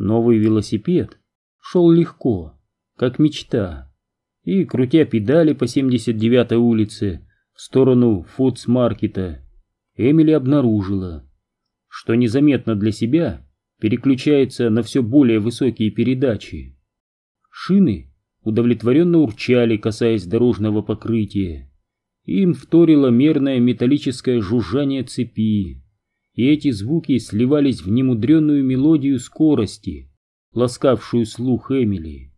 Новый велосипед шел легко, как мечта, и, крутя педали по 79-й улице в сторону фудс-маркета, Эмили обнаружила, что незаметно для себя переключается на все более высокие передачи. Шины удовлетворенно урчали, касаясь дорожного покрытия. Им вторило мерное металлическое жужжание цепи, и эти звуки сливались в немудренную мелодию скорости, ласкавшую слух Эмили.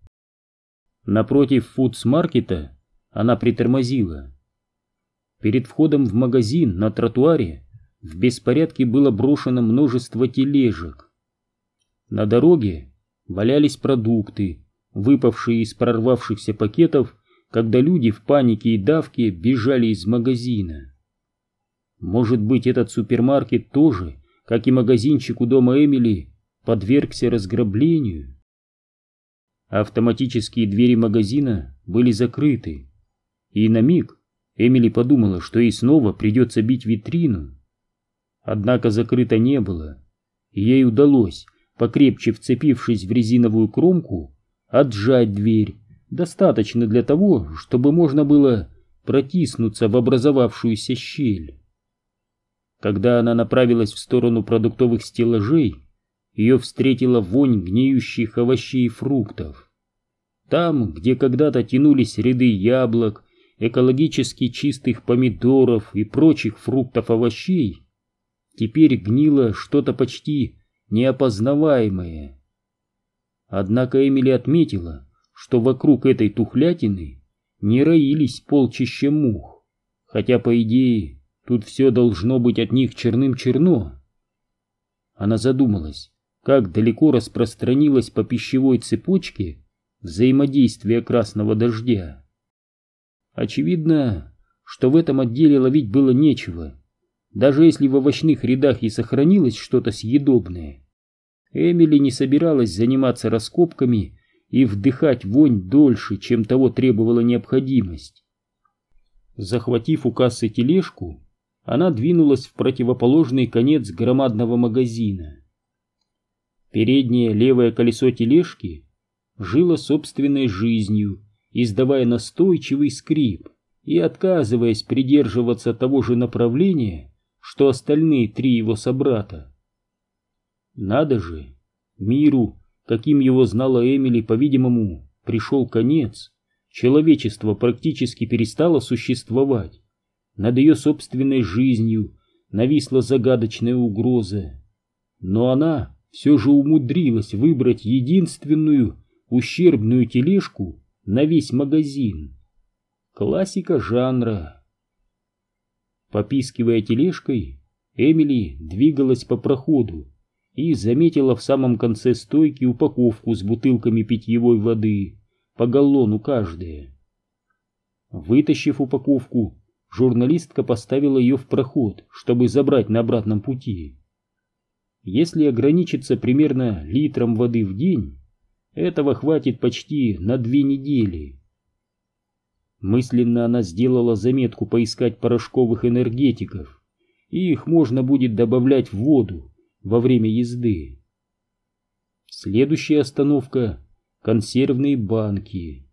Напротив фудс-маркета она притормозила. Перед входом в магазин на тротуаре в беспорядке было брошено множество тележек. На дороге валялись продукты, выпавшие из прорвавшихся пакетов, когда люди в панике и давке бежали из магазина. Может быть, этот супермаркет тоже, как и магазинчик у дома Эмили, подвергся разграблению? Автоматические двери магазина были закрыты, и на миг Эмили подумала, что ей снова придется бить витрину. Однако закрыто не было, ей удалось, покрепче вцепившись в резиновую кромку, отжать дверь, достаточно для того, чтобы можно было протиснуться в образовавшуюся щель. Когда она направилась в сторону продуктовых стеллажей, ее встретила вонь гниющих овощей и фруктов. Там, где когда-то тянулись ряды яблок, экологически чистых помидоров и прочих фруктов-овощей, теперь гнило что-то почти неопознаваемое. Однако Эмили отметила, что вокруг этой тухлятины не роились полчища мух, хотя, по идее, тут все должно быть от них черным-черно. Она задумалась, как далеко распространилось по пищевой цепочке взаимодействие красного дождя. Очевидно, что в этом отделе ловить было нечего, даже если в овощных рядах и сохранилось что-то съедобное. Эмили не собиралась заниматься раскопками и вдыхать вонь дольше, чем того требовала необходимость. Захватив у кассы тележку, она двинулась в противоположный конец громадного магазина. Переднее левое колесо тележки жило собственной жизнью, издавая настойчивый скрип и отказываясь придерживаться того же направления, что остальные три его собрата. Надо же, миру, каким его знала Эмили, по-видимому, пришел конец. Человечество практически перестало существовать. Над ее собственной жизнью нависла загадочная угроза. Но она все же умудрилась выбрать единственную ущербную тележку на весь магазин. Классика жанра. Попискивая тележкой, Эмили двигалась по проходу и заметила в самом конце стойки упаковку с бутылками питьевой воды, по галлону каждая. Вытащив упаковку, журналистка поставила ее в проход, чтобы забрать на обратном пути. Если ограничиться примерно литром воды в день, этого хватит почти на две недели. Мысленно она сделала заметку поискать порошковых энергетиков, и их можно будет добавлять в воду во время езды. Следующая остановка — консервные банки.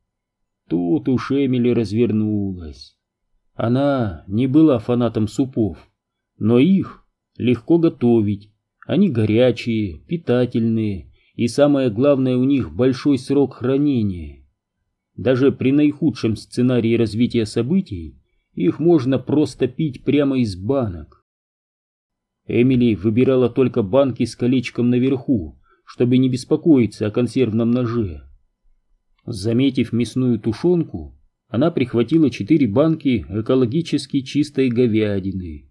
Тут уж Эмили развернулась. Она не была фанатом супов, но их легко готовить, они горячие, питательные, и самое главное, у них большой срок хранения. Даже при наихудшем сценарии развития событий их можно просто пить прямо из банок. Эмили выбирала только банки с колечком наверху, чтобы не беспокоиться о консервном ноже. Заметив мясную тушенку, она прихватила четыре банки экологически чистой говядины.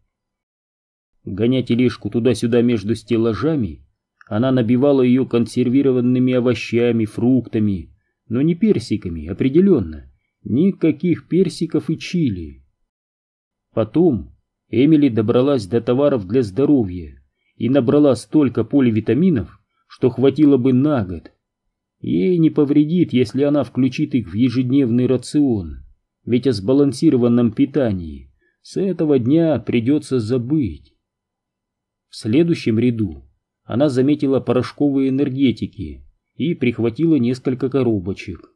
Гоня тележку туда-сюда между стеллажами, она набивала ее консервированными овощами, фруктами, но не персиками, определенно. Никаких персиков и чили. Потом Эмили добралась до товаров для здоровья и набрала столько поливитаминов, что хватило бы на год. Ей не повредит, если она включит их в ежедневный рацион, ведь о сбалансированном питании с этого дня придется забыть. В следующем ряду она заметила порошковые энергетики и прихватила несколько коробочек.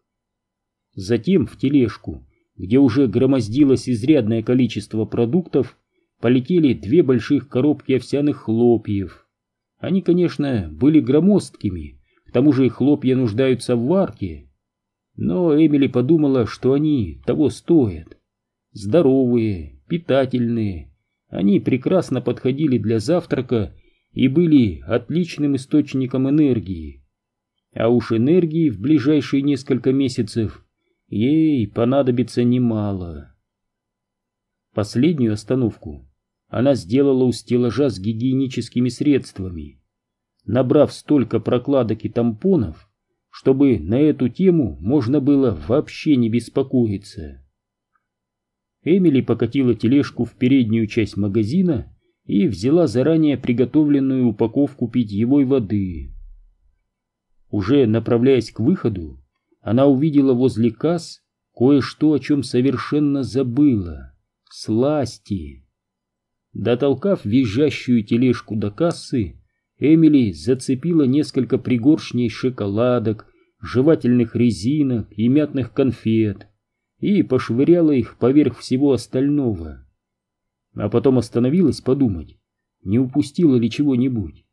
Затем в тележку, где уже громоздилось изрядное количество продуктов, полетели две больших коробки овсяных хлопьев. Они, конечно, были громоздкими, тому же хлопья нуждаются в варке. Но Эмили подумала, что они того стоят. Здоровые, питательные, они прекрасно подходили для завтрака и были отличным источником энергии. А уж энергии в ближайшие несколько месяцев ей понадобится немало. Последнюю остановку она сделала у стеллажа с гигиеническими средствами, набрав столько прокладок и тампонов, чтобы на эту тему можно было вообще не беспокоиться. Эмили покатила тележку в переднюю часть магазина и взяла заранее приготовленную упаковку питьевой воды. Уже направляясь к выходу, она увидела возле касс кое-что, о чем совершенно забыла — сласти. Дотолкав визжащую тележку до кассы, Эмили зацепила несколько пригоршней шоколадок, жевательных резинок и мятных конфет и пошвыряла их поверх всего остального. А потом остановилась подумать, не упустила ли чего-нибудь,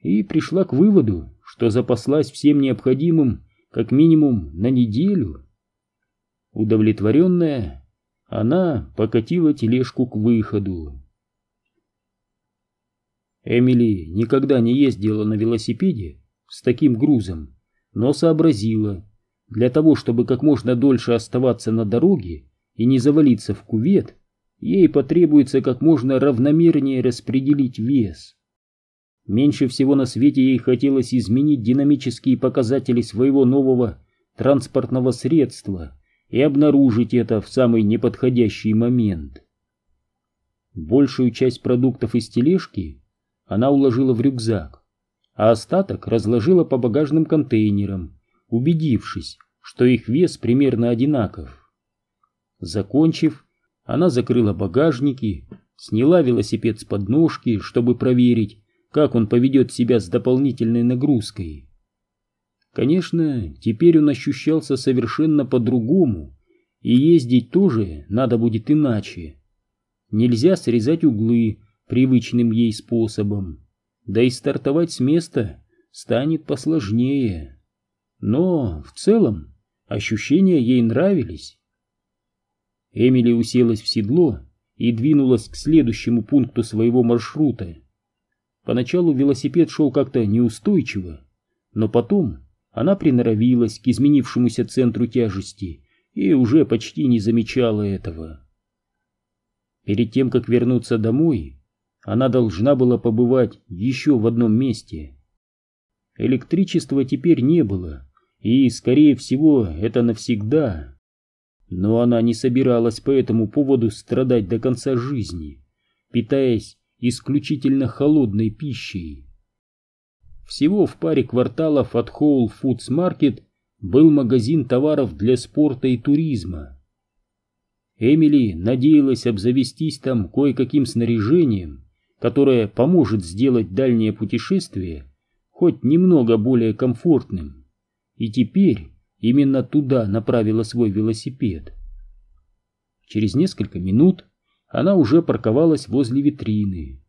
и пришла к выводу, что запаслась всем необходимым как минимум на неделю. Удовлетворенная, она покатила тележку к выходу. Эмили никогда не ездила на велосипеде с таким грузом, но сообразила, для того, чтобы как можно дольше оставаться на дороге и не завалиться в кувет, ей потребуется как можно равномернее распределить вес. Меньше всего на свете ей хотелось изменить динамические показатели своего нового транспортного средства и обнаружить это в самый неподходящий момент. Большую часть продуктов из тележки она уложила в рюкзак, а остаток разложила по багажным контейнерам, убедившись, что их вес примерно одинаков. Закончив, она закрыла багажники, сняла велосипед с подножки, чтобы проверить, как он поведет себя с дополнительной нагрузкой. Конечно, теперь он ощущался совершенно по-другому, и ездить тоже надо будет иначе. Нельзя срезать углы, привычным ей способом, да и стартовать с места станет посложнее. Но в целом ощущения ей нравились. Эмили уселась в седло и двинулась к следующему пункту своего маршрута. Поначалу велосипед шел как-то неустойчиво, но потом она приноровилась к изменившемуся центру тяжести и уже почти не замечала этого. Перед тем, как вернуться домой, она должна была побывать еще в одном месте. Электричества теперь не было, и, скорее всего, это навсегда. Но она не собиралась по этому поводу страдать до конца жизни, питаясь исключительно холодной пищей. Всего в паре кварталов от Whole Foods Market был магазин товаров для спорта и туризма. Эмили надеялась обзавестись там кое-каким снаряжением, которое поможет сделать дальнее путешествие хоть немного более комфортным. И теперь именно туда направила свой велосипед. Через несколько минут она уже парковалась возле витрины.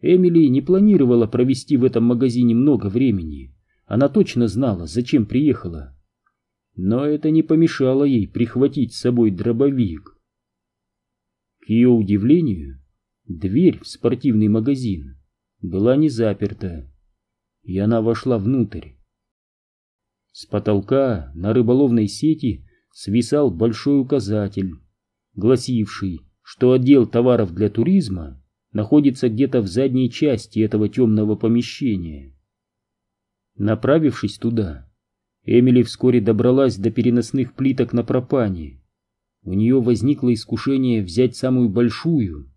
Эмили не планировала провести в этом магазине много времени. Она точно знала, зачем приехала. Но это не помешало ей прихватить с собой дробовик. К ее удивлению, Дверь в спортивный магазин была не заперта, и она вошла внутрь. С потолка на рыболовной сети свисал большой указатель, гласивший, что отдел товаров для туризма находится где-то в задней части этого темного помещения. Направившись туда, Эмили вскоре добралась до переносных плиток на пропане. У нее возникло искушение взять самую большую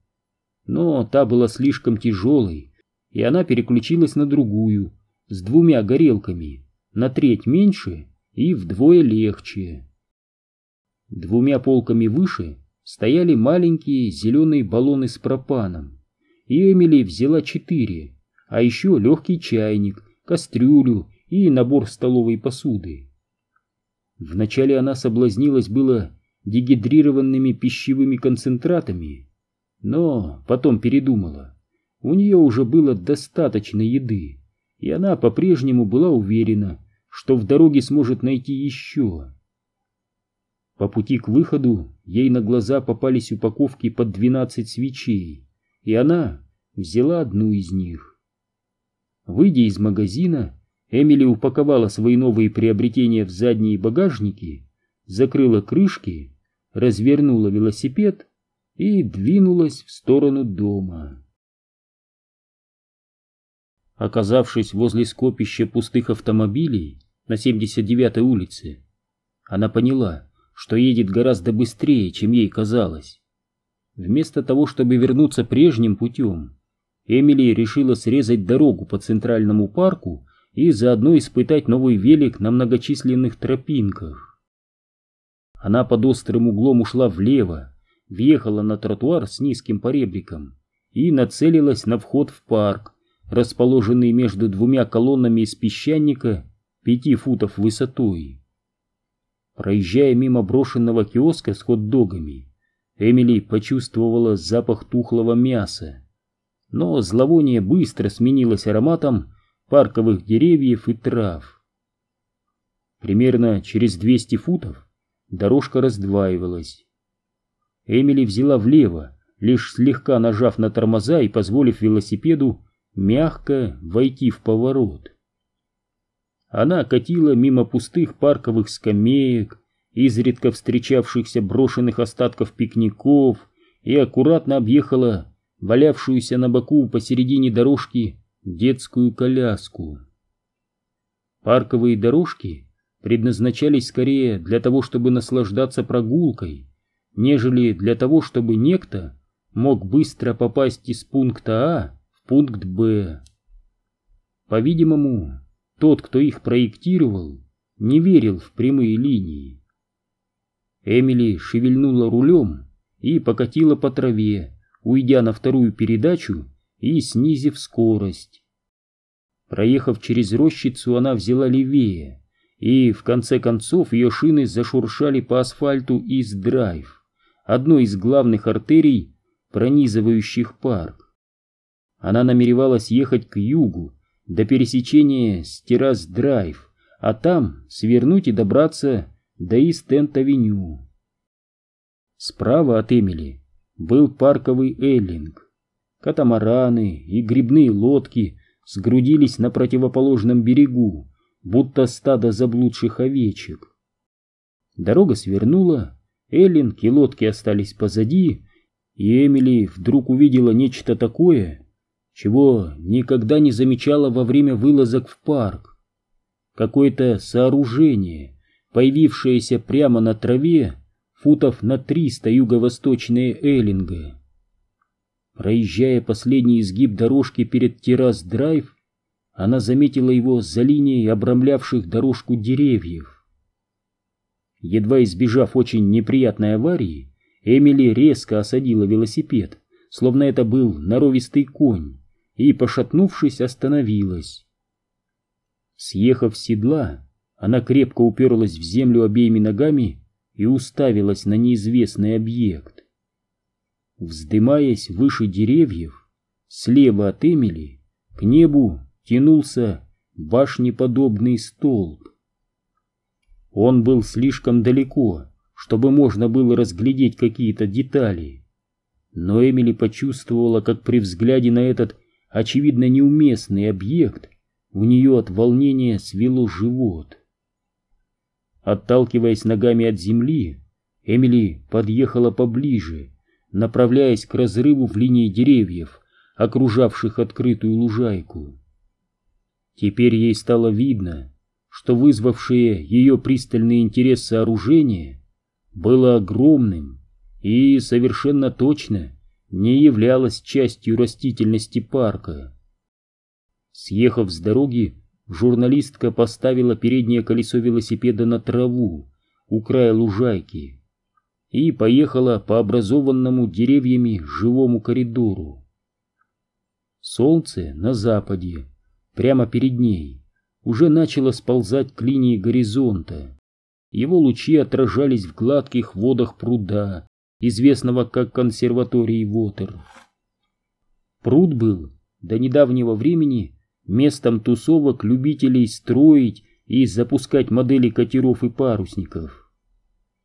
но та была слишком тяжелой, и она переключилась на другую, с двумя горелками, на треть меньше и вдвое легче. Двумя полками выше стояли маленькие зеленые баллоны с пропаном, и Эмили взяла четыре, а еще легкий чайник, кастрюлю и набор столовой посуды. Вначале она соблазнилась было дегидрированными пищевыми концентратами, но потом передумала. У нее уже было достаточно еды, и она по-прежнему была уверена, что в дороге сможет найти еще. По пути к выходу ей на глаза попались упаковки под 12 свечей, и она взяла одну из них. Выйдя из магазина, Эмили упаковала свои новые приобретения в задние багажники, закрыла крышки, развернула велосипед и двинулась в сторону дома. Оказавшись возле скопища пустых автомобилей на 79-й улице, она поняла, что едет гораздо быстрее, чем ей казалось. Вместо того, чтобы вернуться прежним путем, Эмили решила срезать дорогу по центральному парку и заодно испытать новый велик на многочисленных тропинках. Она под острым углом ушла влево, въехала на тротуар с низким поребриком и нацелилась на вход в парк, расположенный между двумя колоннами из песчаника пяти футов высотой. Проезжая мимо брошенного киоска с хот-догами, Эмили почувствовала запах тухлого мяса. Но зловоние быстро сменилось ароматом парковых деревьев и трав. Примерно через 200 футов дорожка раздваивалась. Эмили взяла влево, лишь слегка нажав на тормоза и позволив велосипеду мягко войти в поворот. Она катила мимо пустых парковых скамеек, изредка встречавшихся брошенных остатков пикников и аккуратно объехала валявшуюся на боку посередине дорожки детскую коляску. Парковые дорожки предназначались скорее для того, чтобы наслаждаться прогулкой, нежели для того, чтобы некто мог быстро попасть из пункта А в пункт Б. По-видимому, тот, кто их проектировал, не верил в прямые линии. Эмили шевельнула рулем и покатила по траве, уйдя на вторую передачу и снизив скорость. Проехав через рощицу, она взяла левее, и в конце концов ее шины зашуршали по асфальту из драйв, одной из главных артерий, пронизывающих парк. Она намеревалась ехать к югу, до пересечения с террас-драйв, а там свернуть и добраться до Истент-авеню. Справа от Эмили был парковый эллинг. Катамараны и грибные лодки сгрудились на противоположном берегу, будто стадо заблудших овечек. Дорога свернула, эллинг и лодки остались позади, и Эмили вдруг увидела нечто такое, чего никогда не замечала во время вылазок в парк. Какое-то сооружение, появившееся прямо на траве, футов на триста юго-восточнее Эллинга. Проезжая последний изгиб дорожки перед террас-драйв, она заметила его за линией обрамлявших дорожку деревьев. Едва избежав очень неприятной аварии, Эмили резко осадила велосипед, словно это был норовистый конь, и, пошатнувшись, остановилась. Съехав с седла, она крепко уперлась в землю обеими ногами и уставилась на неизвестный объект. Вздымаясь выше деревьев, слева от Эмили, к небу тянулся башнеподобный столб. Он был слишком далеко, чтобы можно было разглядеть какие-то детали. Но Эмили почувствовала, как при взгляде на этот очевидно неуместный объект, у нее от волнения свело живот. Отталкиваясь ногами от земли, Эмили подъехала поближе, направляясь к разрыву в линии деревьев, окружавших открытую лужайку. Теперь ей стало видно, что вызвавшее ее пристальный интерес сооружение было огромным и совершенно точно не являлось частью растительности парка. Съехав с дороги, журналистка поставила переднее колесо велосипеда на траву у края лужайки и поехала по образованному деревьями живому коридору. Солнце на западе, прямо перед ней, уже начало сползать к линии горизонта. Его лучи отражались в гладких водах пруда, известного как консерваторий Вотер. Пруд был до недавнего времени местом тусовок любителей строить и запускать модели катеров и парусников.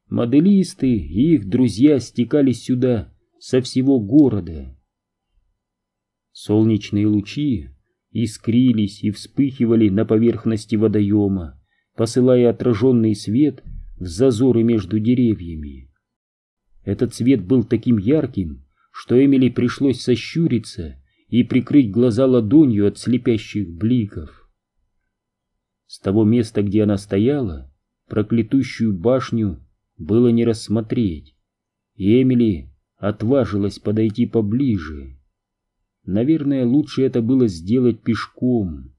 Моделисты и их друзья стекались сюда со всего города. Солнечные лучи искрились и вспыхивали на поверхности водоема, посылая отраженный свет в зазоры между деревьями. Этот свет был таким ярким, что Эмили пришлось сощуриться и прикрыть глаза ладонью от слепящих бликов. С того места, где она стояла, проклятущую башню было не рассмотреть, и Эмили отважилась подойти поближе. Наверное, лучше это было сделать пешком.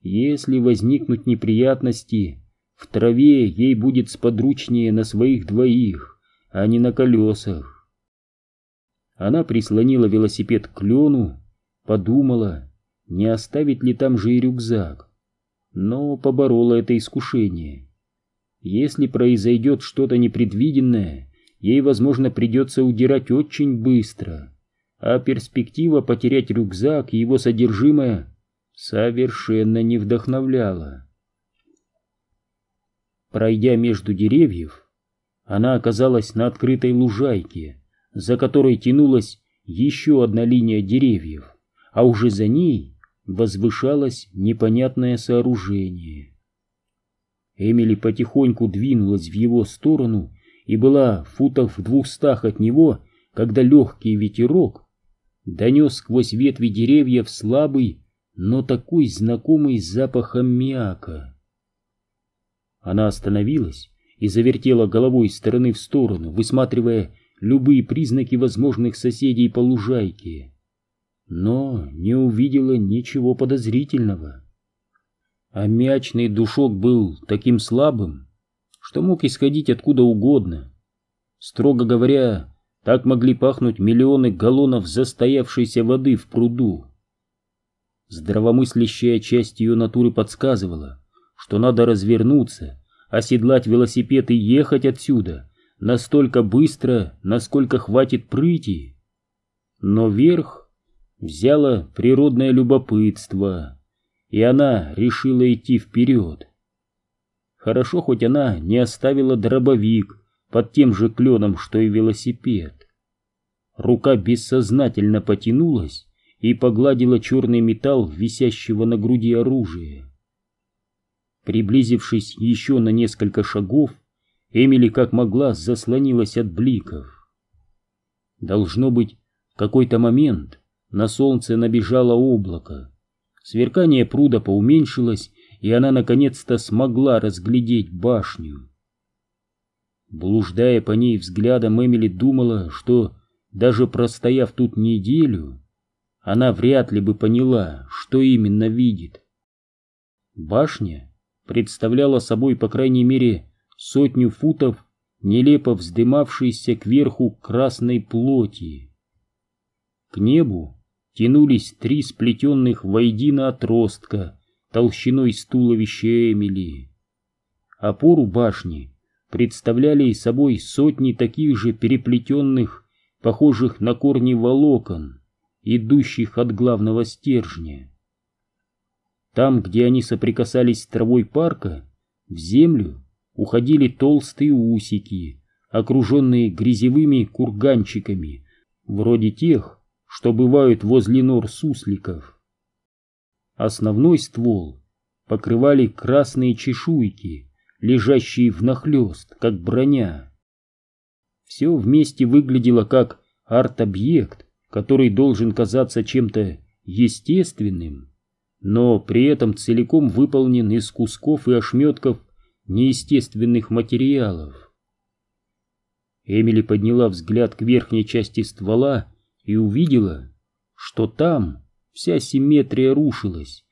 Если возникнут неприятности, в траве ей будет сподручнее на своих двоих, а не на колесах. Она прислонила велосипед к клену, подумала, не оставить ли там же и рюкзак, но поборола это искушение. Если произойдет что-то непредвиденное, ей, возможно, придется удирать очень быстро а перспектива потерять рюкзак и его содержимое совершенно не вдохновляла. Пройдя между деревьев, она оказалась на открытой лужайке, за которой тянулась еще одна линия деревьев, а уже за ней возвышалось непонятное сооружение. Эмили потихоньку двинулась в его сторону и была в футах в двухстах от него, когда легкий ветерок донес сквозь ветви деревьев слабый, но такой знакомый запах аммиака. Она остановилась и завертела головой из стороны в сторону, высматривая любые признаки возможных соседей по лужайке, но не увидела ничего подозрительного. Аммиачный душок был таким слабым, что мог исходить откуда угодно. Строго говоря, так могли пахнуть миллионы галлонов застоявшейся воды в пруду. Здравомыслящая часть ее натуры подсказывала, что надо развернуться, оседлать велосипед и ехать отсюда настолько быстро, насколько хватит прыти. Но верх взяло природное любопытство, и она решила идти вперед. Хорошо, хоть она не оставила дробовик под тем же кленом, что и велосипед. Рука бессознательно потянулась и погладила черный металл висящего на груди оружия. Приблизившись еще на несколько шагов, Эмили как могла заслонилась от бликов. Должно быть, в какой-то момент на солнце набежало облако. Сверкание пруда поуменьшилось, и она наконец-то смогла разглядеть башню. Блуждая по ней взглядом, Эмили думала, что, даже простояв тут неделю, она вряд ли бы поняла, что именно видит. Башня представляла собой, по крайней мере, сотню футов нелепо вздымавшейся кверху красной плоти. К небу тянулись три сплетенных воедино отростка толщиной с туловища Эмили. Опору башни представляли собой сотни таких же переплетенных, похожих на корни волокон, идущих от главного стержня. Там, где они соприкасались с травой парка, в землю уходили толстые усики, окруженные грязевыми курганчиками, вроде тех, что бывают возле нор сусликов. Основной ствол покрывали красные чешуйки, лежащие внахлёст, как броня. Все вместе выглядело как арт-объект, который должен казаться чем-то естественным, но при этом целиком выполнен из кусков и ошметков неестественных материалов. Эмили подняла взгляд к верхней части ствола и увидела, что там вся симметрия рушилась,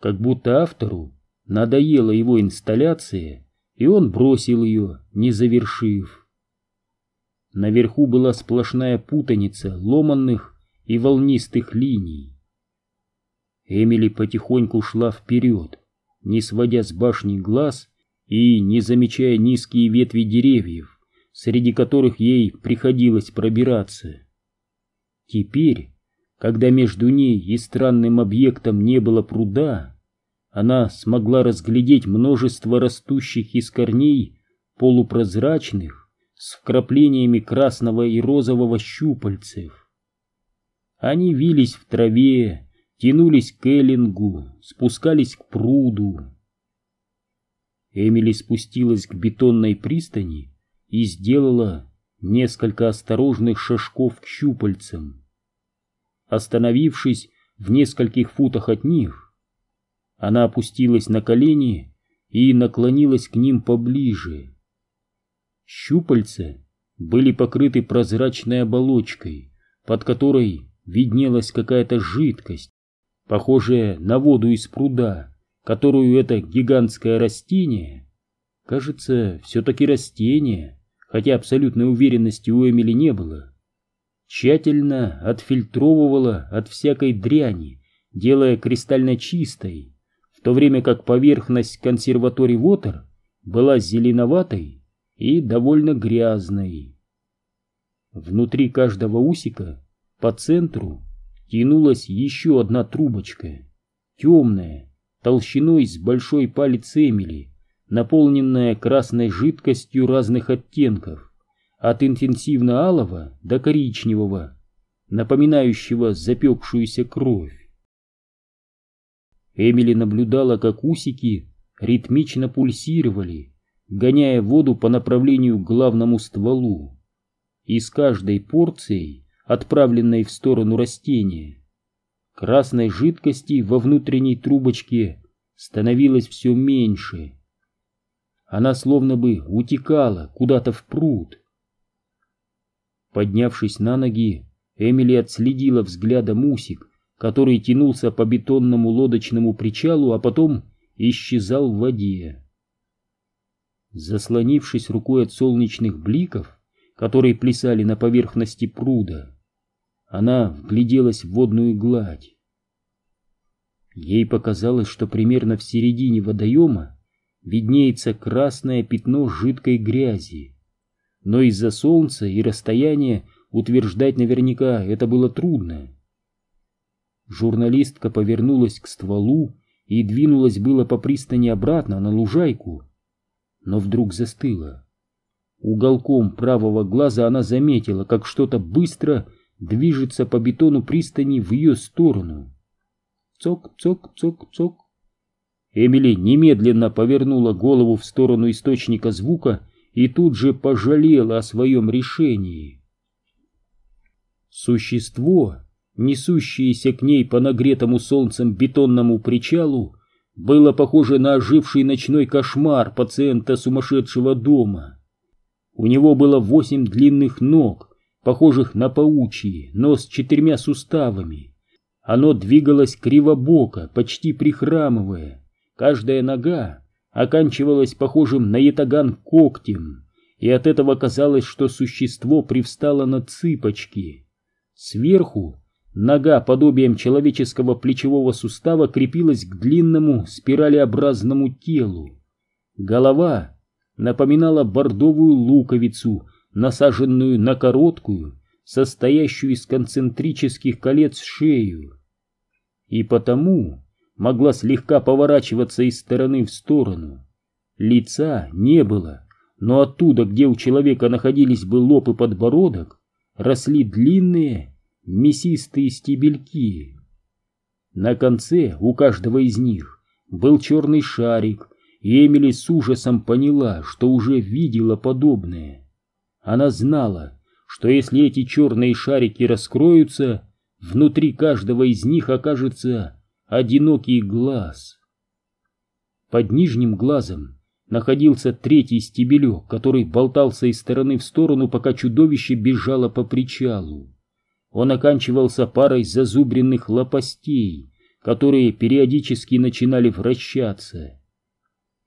как будто автору надоела его инсталляция, и он бросил ее, не завершив. Наверху была сплошная путаница ломанных и волнистых линий. Эмили потихоньку шла вперед, не сводя с башни глаз и не замечая низкие ветви деревьев, среди которых ей приходилось пробираться. Теперь, когда между ней и странным объектом не было пруда, она смогла разглядеть множество растущих из корней полупрозрачных с вкраплениями красного и розового щупальцев. Они вились в траве, тянулись к эллингу, спускались к пруду. Эмили спустилась к бетонной пристани и сделала несколько осторожных шажков к щупальцам. Остановившись в нескольких футах от них, она опустилась на колени и наклонилась к ним поближе. Щупальца были покрыты прозрачной оболочкой, под которой виднелась какая-то жидкость, похожая на воду из пруда, которую это гигантское растение, кажется, все-таки растение, хотя абсолютной уверенности у Эмили не было, тщательно отфильтровывала от всякой дряни, делая кристально чистой, в то время как поверхность консерватории Вотер была зеленоватой и довольно грязной. Внутри каждого усика по центру тянулась еще одна трубочка, темная, толщиной с большой палец Эмили, наполненная красной жидкостью разных оттенков, от интенсивно-алого до коричневого, напоминающего запекшуюся кровь. Эмили наблюдала, как усики ритмично пульсировали, гоняя воду по направлению к главному стволу. И с каждой порцией отправленной в сторону растения. Красной жидкости во внутренней трубочке становилось все меньше. Она словно бы утекала куда-то в пруд. Поднявшись на ноги, Эмили отследила взглядом усик, который тянулся по бетонному лодочному причалу, а потом исчезал в воде. Заслонившись рукой от солнечных бликов, которые плясали на поверхности пруда, она вгляделась в водную гладь. Ей показалось, что примерно в середине водоема виднеется красное пятно жидкой грязи. Но из-за солнца и расстояния утверждать наверняка это было трудно. Журналистка повернулась к стволу и двинулась было по пристани обратно на лужайку, но вдруг застыла. Уголком правого глаза она заметила, как что-то быстро движется по бетону пристани в ее сторону. Цок-цок-цок-цок. Эмили немедленно повернула голову в сторону источника звука и тут же пожалела о своем решении. Существо, несущееся к ней по нагретому солнцем бетонному причалу, было похоже на оживший ночной кошмар пациента сумасшедшего дома. У него было восемь длинных ног, похожих на паучьи, но с четырьмя суставами. Оно двигалось кривобоко, почти прихрамывая. Каждая нога оканчивалась похожим на ятаган когтем, и от этого казалось, что существо привстало на цыпочки. Сверху нога подобием человеческого плечевого сустава крепилась к длинному спиралеобразному телу. Голова напоминала бордовую луковицу насаженную на короткую, состоящую из концентрических колец шею, и потому могла слегка поворачиваться из стороны в сторону. Лица не было, но оттуда, где у человека находились бы лоб и подбородок, росли длинные мясистые стебельки. На конце у каждого из них был черный шарик, и Эмили с ужасом поняла, что уже видела подобное. Она знала, что если эти черные шарики раскроются, внутри каждого из них окажется одинокий глаз. Под нижним глазом находился третий стебелек, который болтался из стороны в сторону, пока чудовище бежало по причалу. Он оканчивался парой зазубренных лопастей, которые периодически начинали вращаться.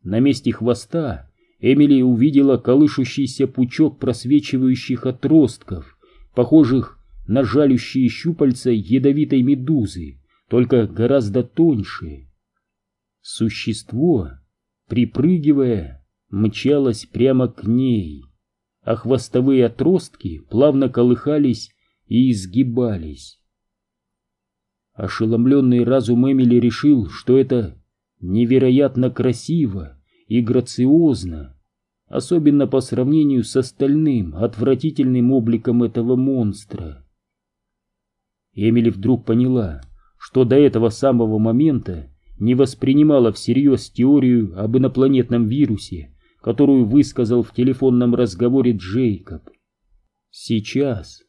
На месте хвоста Эмили увидела колышущийся пучок просвечивающих отростков, похожих на жалющие щупальца ядовитой медузы, только гораздо тоньше. Существо, припрыгивая, мчалось прямо к ней, а хвостовые отростки плавно колыхались и изгибались. Ошеломленный разум Эмили решил, что это невероятно красиво и грациозно, особенно по сравнению с остальным отвратительным обликом этого монстра. Эмили вдруг поняла, что до этого самого момента не воспринимала всерьез теорию об инопланетном вирусе, которую высказал в телефонном разговоре Джейкоб. Сейчас,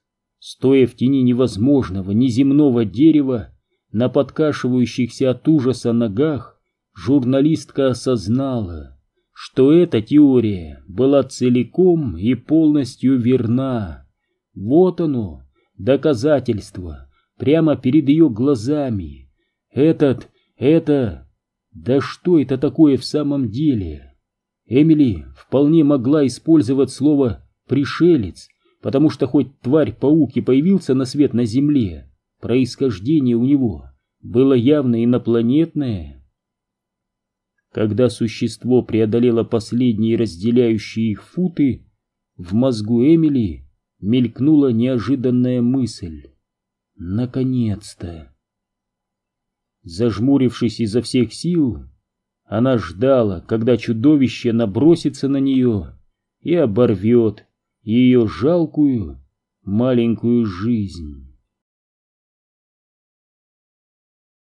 стоя в тени невозможного неземного дерева, на подкашивающихся от ужаса ногах, журналистка осознала, что эта теория была целиком и полностью верна. Вот оно, доказательство, прямо перед ее глазами. Этот, это... Да что это такое в самом деле? Эмили вполне могла использовать слово «пришелец», потому что хоть тварь-паук и появился на свет на Земле, происхождение у него было явно инопланетное. Когда существо преодолело последние разделяющие их футы, в мозгу Эмили мелькнула неожиданная мысль. Наконец-то! Зажмурившись изо всех сил, она ждала, когда чудовище набросится на нее и оборвет ее жалкую маленькую жизнь.